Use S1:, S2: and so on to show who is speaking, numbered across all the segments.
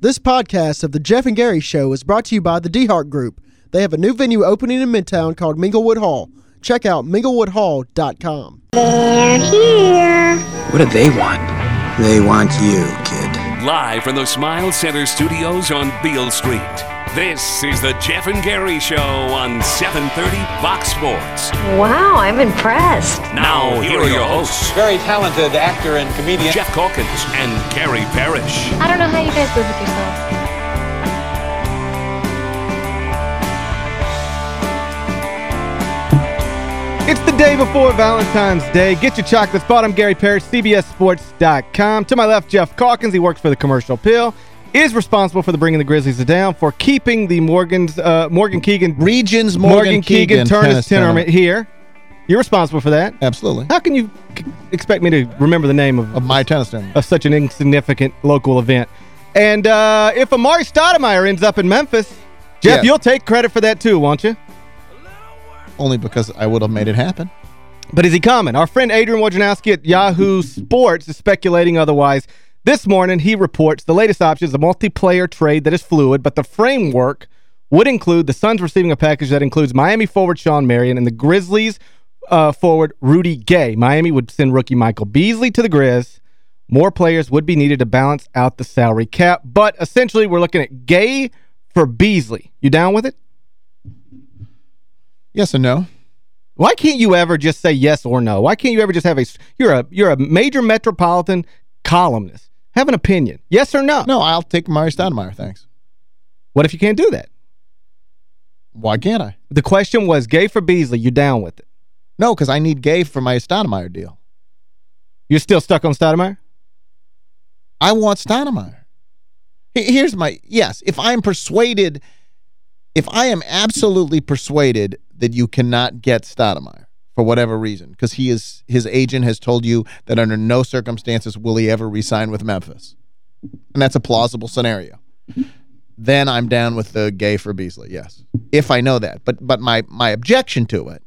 S1: This podcast of The Geoff and Gary Show is brought to you by the DeHart Group. They have a new venue opening in Midtown called Minglewood Hall. Check out minglewoodhall.com.
S2: They're here.
S3: What do they want? They want you, kid.
S4: Live from the Smile Center studios on Beale Street. This is the Geoff and Gary Show on 730 Fox Sports.
S2: Wow, I'm impressed.
S4: Now, here are your hosts,
S5: Very talented actor and comedian.
S4: Geoff Calkins and Gary Parrish.
S6: I don't know how you guys live with yourself.
S7: It's the day before Valentine's Day. Get your chocolates bought. I'm Gary Parrish, CBSSports.com. To my left, Geoff Calkins. He works for the Commercial Appeal. Is responsible for the bringing the Grizzlies down, for keeping the Morgan's uh, Morgan Keegan
S8: Regions Morgan,
S7: Keegan,
S8: Keegan
S7: Tennis
S8: tennis
S7: Tournament here. You're responsible for that.
S8: Absolutely.
S7: How can you expect me to remember the name of,
S8: Of my tennis tournament.
S7: of such an insignificant local event? And uh, if Amar'e Stoudemire ends up in Memphis, Geoff,
S8: Yeah.
S7: you'll take credit for that too, won't you?
S8: Only because I would have made it happen.
S7: But is he coming? Our friend Adrian Wojnarowski at Yahoo Sports is speculating otherwise. This morning, he reports the latest option is a multiplayer trade that is fluid, but the framework would include the Suns receiving a package that includes Miami forward Shawn Marion and the Grizzlies uh, forward Rudy Gay. Miami would send rookie Michael Beasley to the Grizz. More players would be needed to balance out the salary cap. But essentially, we're looking at Gay for Beasley. You down with it?
S8: Yes and no.
S7: Why can't you ever just say yes or no? Why can't you ever just have a you're a you're a major metropolitan columnist. Have an opinion. Yes or no?
S8: No, I'll take Mari Stoudemire, thanks.
S7: What if you can't do that?
S8: Why can't I?
S7: The question was gay for Beasley, you down with it?
S8: No, because I need Gay for my Stoudemire deal.
S7: You're still stuck on Stoudemire?
S8: I want Stoudemire. Here's my, yes, if I'm persuaded, if I am absolutely persuaded that you cannot get Stoudemire for whatever reason, because he is his agent has told you that under no circumstances will he ever resign with Memphis, and that's a plausible scenario, then I'm down with the Gay for Beasley, yes. If I know that. But but my my objection to it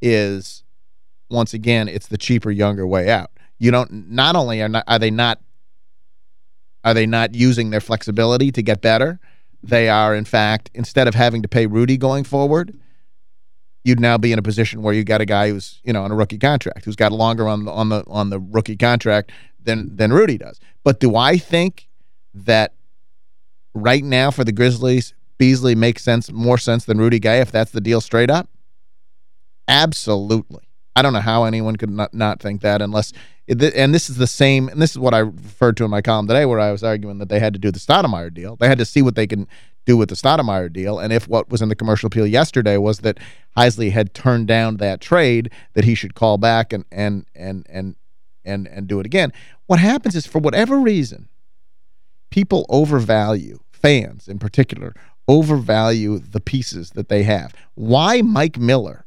S8: is, once again, it's the cheaper, younger way out. You don't, not only are, not, are they not are they not using their flexibility to get better? They are, in fact, instead of having to pay Rudy going forward, you'd now be in a position where you got a guy who's, you know, on a rookie contract, who's got longer on the on the on the rookie contract than than Rudy does. But do I think that right now for the Grizzlies, Beasley makes sense more sense than Rudy Gay if that's the deal straight up? Absolutely. I don't know how anyone could not, not think that unless and this is the same and this is what I referred to in my column today where I was arguing that they had to do the Stoudemire deal. They had to see what they can do with the Stoudemire deal and if what was in the commercial appeal yesterday was that Heisley had turned down that trade that he should call back and and and and and and do it again. What happens is for whatever reason people overvalue fans in particular overvalue the pieces that they have. Why Mike Miller?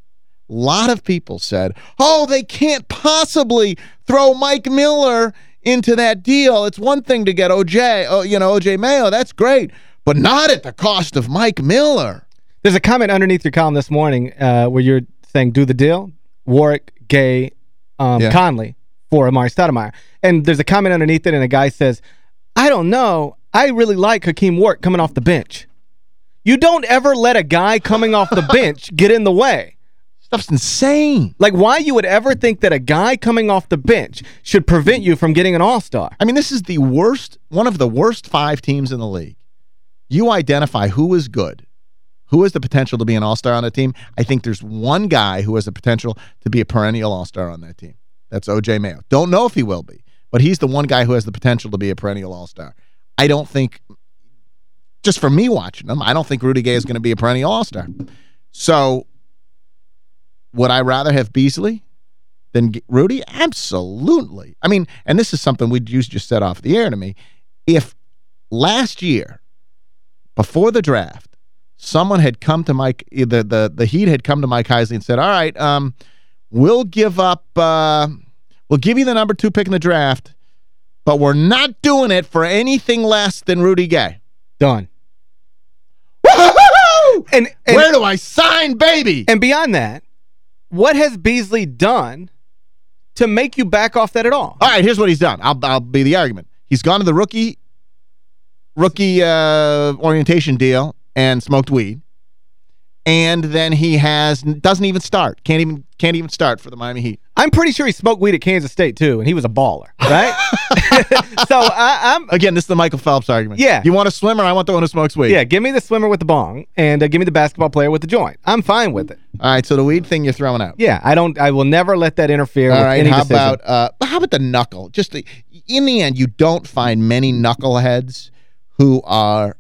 S8: A lot of people said, oh, they can't possibly throw Mike Miller into that deal. It's one thing to get OJ, oh, you know, OJ Mayo. That's great, but not at the cost of Mike Miller.
S7: There's a comment underneath your column this morning uh, where you're saying do the deal, Warrick, Gay, um,
S8: Yeah.
S7: Conley for Amar'e Stoudemire. And there's a comment underneath it and a guy says, I don't know. I really like Hakim Warrick coming off the bench. You don't ever let a guy coming off the bench get in the way.
S8: Stuff's insane.
S7: Like, why you would ever think that a guy coming off the bench should prevent you from getting an all-star?
S8: I mean, this is the worst, one of the worst five teams in the league. You identify who is good, who has the potential to be an all-star on a team. I think there's one guy who has the potential to be a perennial all-star on that team. That's O.J. Mayo. Don't know if he will be, but he's the one guy who has the potential to be a perennial all-star. I don't think, just for me watching them, I don't think Rudy Gay is going to be a perennial all-star. So, would I rather have Beasley than Rudy? Absolutely. I mean, and this is something we just said off the air to me. If last year, before the draft, someone had come to Mike, the the the Heat had come to Mike Heisley and said, "All right, um, we'll give up, uh, we'll give you the number two pick in the draft, but we're not doing it for anything less than Rudy Gay."
S7: Done. And, and,
S8: Where do I sign, baby?
S7: and beyond that, what has Beasley done to make you back off that at all?
S8: All right, here's what he's done. I'll I'll be the argument. He's gone to the rookie rookie uh, orientation deal and smoked weed. And then he has doesn't even start. Can't even can't even start for the Miami Heat.
S7: I'm pretty sure he smoked weed at Kansas State, too, and he was a baller, right? so I, I'm...
S8: Again, this is the Michael Phelps argument.
S7: Yeah.
S8: You want a swimmer? I want the one who smokes weed.
S7: Yeah, give me the swimmer with the bong, and uh, give me the basketball player with the joint. I'm fine with it.
S8: All right, so the weed thing you're throwing out.
S7: Yeah, I don't. I will never let that interfere
S8: All
S7: with
S8: right, how
S7: decision.
S8: about uh, how about the knuckle? Just the, in the end, you don't find many knuckleheads who are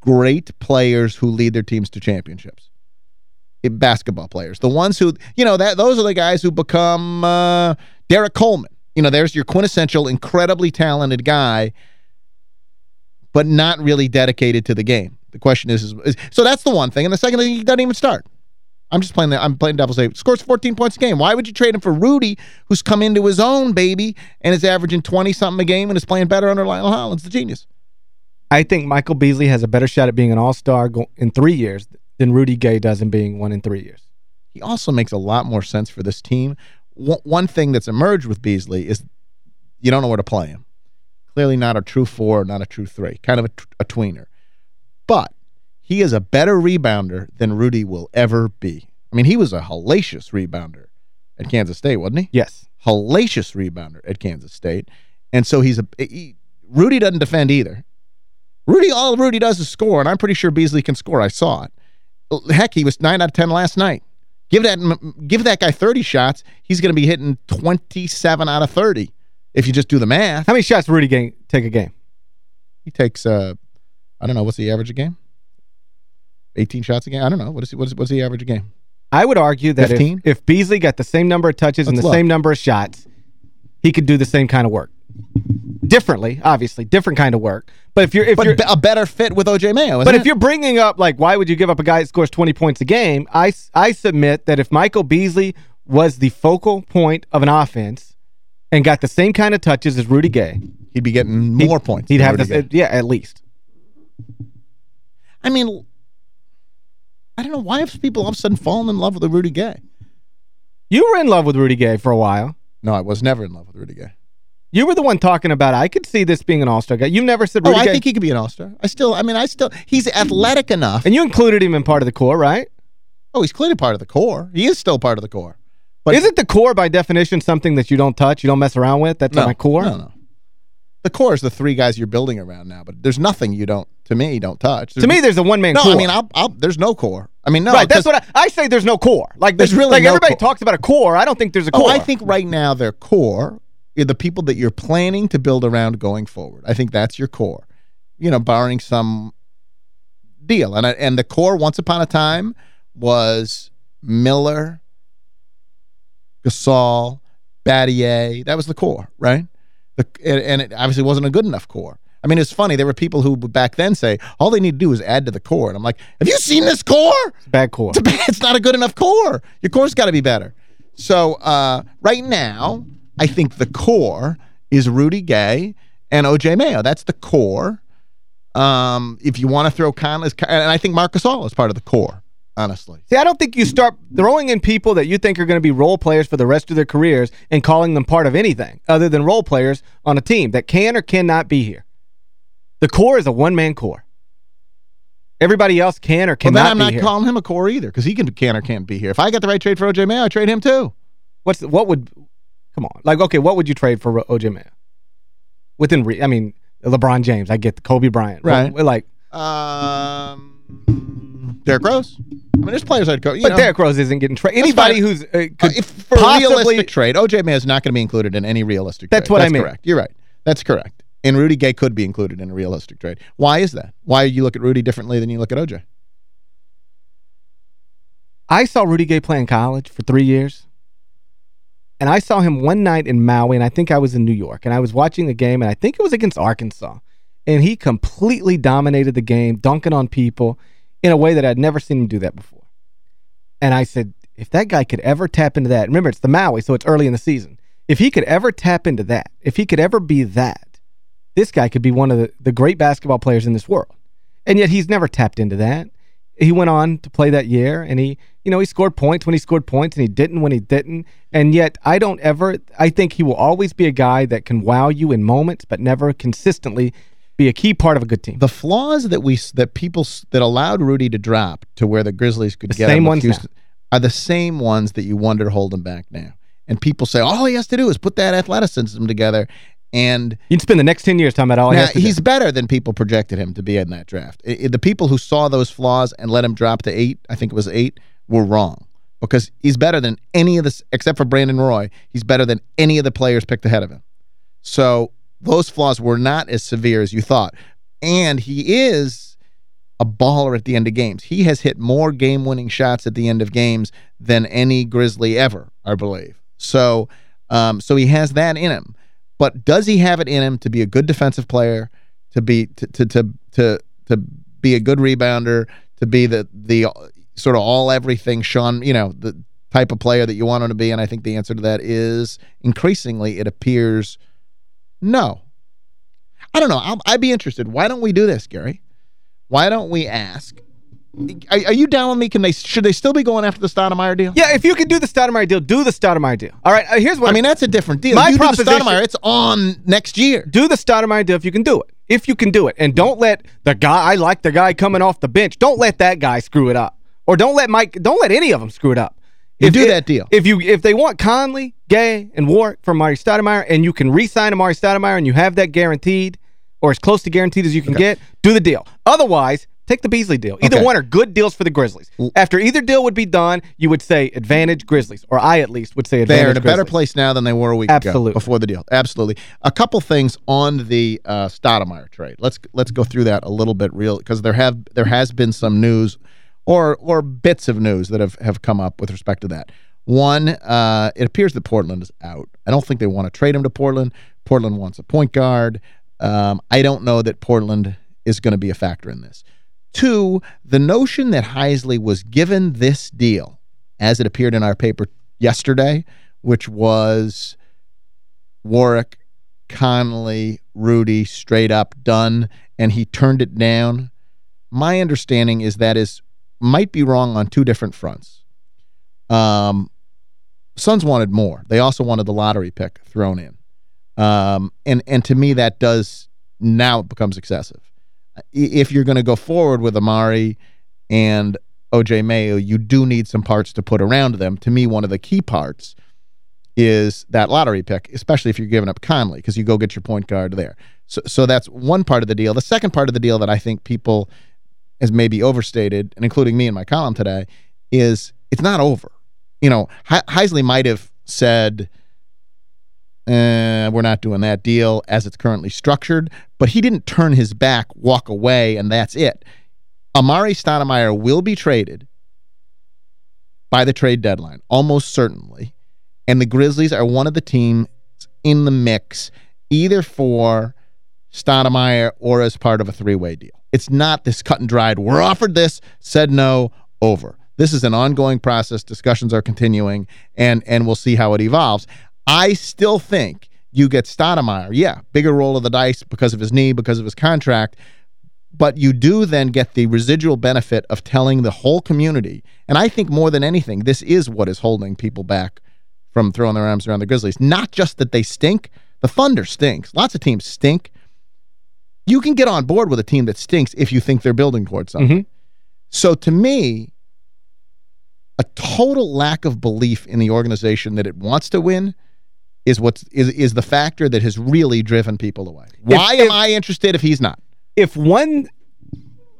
S8: great players who lead their teams to championships. It- basketball players, the ones who you know that those are the guys who become uh, Derrick Coleman. You know, there's your quintessential, incredibly talented guy, but not really dedicated to the game. The question is, is, is so that's the one thing, and the second thing, he doesn't even start. I'm just playing the I'm playing devil's advocate. Scores 14 points a game. Why would you trade him for Rudy, who's come into his own, baby, and is averaging 20-something a game and is playing better under Lionel Hollins, the genius?
S7: I think Michael Beasley has a better shot at being an all-star in three years than Rudy Gay does in being one in three years.
S8: He also makes a lot more sense for this team. One thing that's emerged with Beasley is you don't know where to play him. Clearly not a true four, not a true three. Kind of a tweener. But he is a better rebounder than Rudy will ever be. I mean, he was a hellacious rebounder at Kansas State, wasn't he?
S7: Yes.
S8: Hellacious rebounder at Kansas State. And so he's a he, Rudy doesn't defend either. Rudy, all Rudy does is score, and I'm pretty sure Beasley can score. I saw it. Heck, he was 9 out of 10 last night. Give that give that guy 30 shots, he's going to be hitting 27 out of 30 if you just do the math.
S7: How many shots Rudy take a game?
S8: He takes, uh, I don't know, what's the average a game? 18 shots a game? I don't know. What is he, what is, what's the average a game?
S7: I would argue that if, if Beasley got the same number of touches and
S8: Let's
S7: the
S8: look.
S7: same number of shots, he could do the same kind of work. Differently, obviously, different kind of work. But if you're if
S8: But
S7: you're
S8: a better fit with O.J. Mayo,
S7: But
S8: it?
S7: if you're bringing up, like, why would you give up a guy that scores 20 points a game? I I submit that if Michael Beasley was the focal point of an offense and got the same kind of touches as Rudy Gay,
S8: He'd be getting
S7: he'd-
S8: more points.
S7: He'd have this, yeah, at least.
S8: I mean, I don't know. Why have people all of a sudden fallen in love with Rudy Gay?
S7: You were in love with Rudy Gay for a while.
S8: No, I was never in love with Rudy Gay.
S7: You were the one talking about, I could see this being an all-star guy. You never said
S8: Oh, I
S7: Gay.
S8: think he could be an all-star. I still, I mean, I still, he's athletic enough.
S7: and you included him in part of the core, right?
S8: oh, he's clearly part of the core. He is still part of the core. But
S7: Isn't the core, by definition, something that you don't touch, you don't mess around with? That's
S8: no,
S7: my core?
S8: No, no. The core is the three guys you're building around now, but there's nothing you don't, to me, don't touch.
S7: To me, there's a one-man
S8: no,
S7: core.
S8: I mean, I'll, I'll, there's no core. I mean, no.
S7: right, that's what I, I say there's no core. Like,
S8: There's really
S7: like
S8: no
S7: everybody
S8: core.
S7: talks about a core. I don't think there's a
S8: Oh,
S7: core.
S8: I think right now their core the people that you're planning to build around going forward. I think that's your core. You know, barring some deal. And I, and the core once upon a time was Miller, Gasol, Battier. That was the core, right? The, and, it obviously wasn't a good enough core. I mean, it's funny. There were people who would back then say, all they need to do is add to the core. And I'm like, have you seen this core?
S7: Bad core.
S8: It's, a bad- it's not a good enough core. Your core's got to be better. So uh, right now, I think the core is Rudy Gay and O.J. Mayo. That's the core. Um, if you want to throw Conley, and I think Marc Gasol is part of the core, honestly.
S7: See, I don't think you start throwing in people that you think are going to be role players for the rest of their careers and calling them part of anything other than role players on a team that can or cannot be here. The core is a one-man core. Everybody else can or cannot Well,
S8: then I'm not
S7: here.
S8: calling him a core either because he can can or can't be here. If I got the right trade for O.J. Mayo, I trade him too.
S7: What's the, what would come on? Like okay, what would you trade for OJ Mayo? Within re, I mean LeBron James, I get the Kobe Bryant.
S8: Right.
S7: What- like
S8: Um, Derrick Rose. I mean, there's players I'd go. You
S7: but
S8: know,
S7: Derrick Rose isn't getting traded. Anybody who's uh,
S8: Uh,
S7: could
S8: if for
S7: possibly
S8: trade, O.J. Mayo is not going to be included in any realistic
S7: That's
S8: trade.
S7: what I
S8: That's
S7: mean.
S8: correct. You're right. That's correct. And Rudy Gay could be included in a realistic trade. Why is that? Why you look at Rudy differently than you look at O.J.?
S7: I saw Rudy Gay play in college for three years. And I saw him one night in Maui, and I think I was in New York. And I was watching the game, and I think it was against Arkansas. And he completely dominated the game, dunking on people in a way that I'd never seen him do that before. And I said, if that guy could ever tap into that, remember, it's the Maui, so it's early in the season. If he could ever tap into that, if he could ever be that, this guy could be one of the, the great basketball players in this world. And yet he's never tapped into that. He went on to play that year, and he, you know, he scored points when he scored points, and he didn't when he didn't. And yet I don't ever, I think he will always be a guy that can wow you in moments, but never consistently be a key part of a good team.
S8: The flaws that we that people that allowed Rudy to drop to where the Grizzlies could
S7: The
S8: get
S7: same ones
S8: Houston are the same ones that you wonder to hold him back now. And people say all he has to do is put that athleticism together and
S7: You'd spend the next 10 years talking about all he
S8: now,
S7: has to do.
S8: he's better than people projected him to be in that draft. I- I- the people who saw those flaws and let him drop to eight, I think it was eight, were wrong. Because he's better than any of this, except for Brandon Roy, he's better than any of the players picked ahead of him. So those flaws were not as severe as you thought. And he is a baller at the end of games. He has hit more game-winning shots at the end of games than any Grizzly ever, I believe. So, um, so he has that in him. But does he have it in him to be a good defensive player, to be to to to to, to be a good rebounder, to be the the sort of all everything Sean, you know, the type of player that you want him to be? And I think the answer to that is increasingly it appears no. I don't know. I'll, I'd be interested. Why don't we do this, Gary? Why don't we ask? Are, are you down with me? Can they should they still be going after the Stoudemire deal?
S7: yeah, if you can do the Stoudemire deal, do the Stoudemire deal. All right, uh, here's what
S8: I mean, that's a different deal.
S7: My
S8: you
S7: proposition-
S8: Stoudemire, it's on next year.
S7: do the Stoudemire deal if you can do it. If you can do it. And don't let the guy, I like the guy coming off the bench. Don't let that guy screw it up. Or don't let Mike, don't let any of them screw it up.
S8: You do that deal.
S7: If you if they want Conley, Gay, and Warrick from Mari Stoudemire, and you can re-sign Amar'e Stoudemire and you have that guaranteed, or as close to guaranteed as you can get, do the deal. Otherwise, take the Beasley deal. Either
S8: Okay.
S7: one are good deals for the Grizzlies. After either deal would be done, you would say advantage Grizzlies, or I at least would say advantage
S8: They're in a better
S7: Grizzlies.
S8: place now than they were a week
S7: Absolutely.
S8: ago before the deal. Absolutely. A couple things on the uh, Stoudemire trade. Let's let's go through that a little bit real because there have there has been some news or or bits of news that have have come up with respect to that. One, uh, it appears that Portland is out. I don't think they want to trade him to Portland. Portland wants a point guard. Um, I don't know that Portland is going to be a factor in this. Two, the notion that Heisley was given this deal, as it appeared in our paper yesterday, which was Warrick, Conley, Rudy, straight up done, and he turned it down. My understanding is that is might be wrong on two different fronts. Um, Suns wanted more. They also wanted the lottery pick thrown in. Um, and, and to me, that does now it becomes excessive. If you're going to go forward with Amar'e and OJ Mayo, you do need some parts to put around them. To me, one of the key parts is that lottery pick, especially if you're giving up Conley, because you go get your point guard there. So, so that's one part of the deal. The second part of the deal that I think people has maybe overstated, and including me in my column today, is it's not over. You know, He- Heisley might have said, eh, we're not doing that deal as it's currently structured, but he didn't turn his back, walk away, and that's it. Amar'e Stoudemire will be traded by the trade deadline, almost certainly. And the Grizzlies are one of the teams in the mix, either for Stoudemire or as part of a three-way deal. It's not this cut and dried, we're offered this, said no, over. This is an ongoing process. Discussions are continuing, and and we'll see how it evolves. I still think you get Stoudemire. Yeah, bigger roll of the dice because of his knee, because of his contract, but you do then get the residual benefit of telling the whole community, and I think more than anything, this is what is holding people back from throwing their arms around the Grizzlies. Not just that they stink. The Thunder stinks. Lots of teams stink. You can get on board with a team that stinks if you think they're building towards something. Mm-hmm. So to me, a total lack of belief in the organization that it wants to win is what's is is the factor that has really driven people away. Why am
S7: if-
S8: I interested if he's not?
S7: If one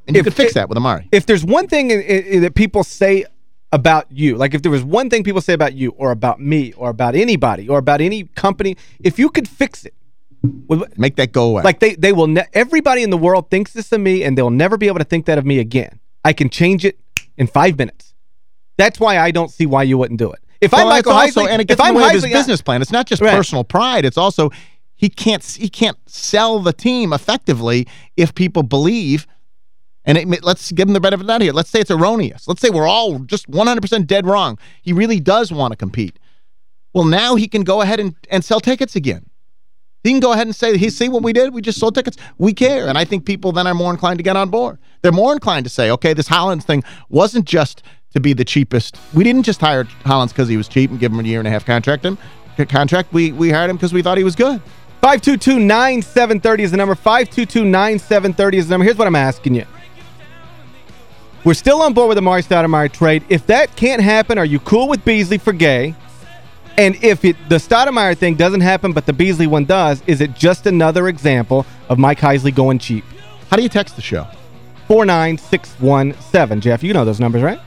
S8: And you
S7: If
S8: could fix that with Amar'e.
S7: if there's one thing in, in, that people say about you, like if there was one thing people say about you or about me or about anybody or about any company, if you could fix it,
S8: Make that go away.
S7: like they they will ne everybody in the world thinks this of me and they'll never be able to think that of me again. I can change it in 5 minutes. That's why I don't see why you wouldn't do it. If I'm
S8: Well,
S7: Michael
S8: it's also,
S7: Heisley,
S8: and it
S7: if
S8: gets in
S7: I'm
S8: of his business plan. It's not just
S7: Right.
S8: personal pride. It's also he can't he can't sell the team effectively if people believe and it, let's give him the benefit of the doubt here. Let's say it's erroneous. Let's say we're all just 100% dead wrong. He really does want to compete. Well, now he can go ahead and, and sell tickets again. He can go ahead and say, he see what we did? We just sold tickets. We care. And I think people then are more inclined to get on board. They're more inclined to say, okay, this Hollins thing wasn't just to be the cheapest. We didn't just hire Hollins because he was cheap and give him a year and a half contract him contract. We we hired him because we thought he was good.
S7: 522-9730 is the number. 522-9730 is the number. Here's what I'm asking you. We're still on board with the Mari Stoudemire trade. If that can't happen, are you cool with Beasley for Gay? And if it the Stoudemire thing doesn't happen, but the Beasley one does, is it just another example of Mike Heisley going cheap?
S8: How do you text the show?
S7: 49617. Geoff, you know those numbers, right?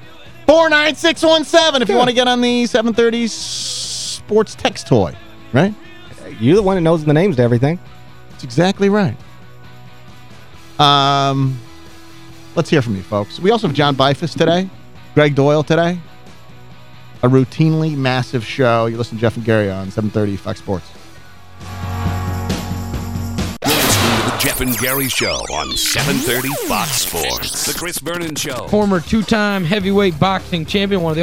S8: 49617 if you want to get on the 730 sports text toy, right?
S7: You're the one that knows the names to everything.
S8: That's exactly right. Um, let's hear from you, folks. We also have John Bifus today, Gregg Doyel today. A routinely massive show. You listen to Geoff and Gary on 730 Fox Sports.
S4: The Geoff and Gary Show on 730 Fox Sports. The Chris Vernon Show.
S9: Former two-time heavyweight boxing champion, one of the all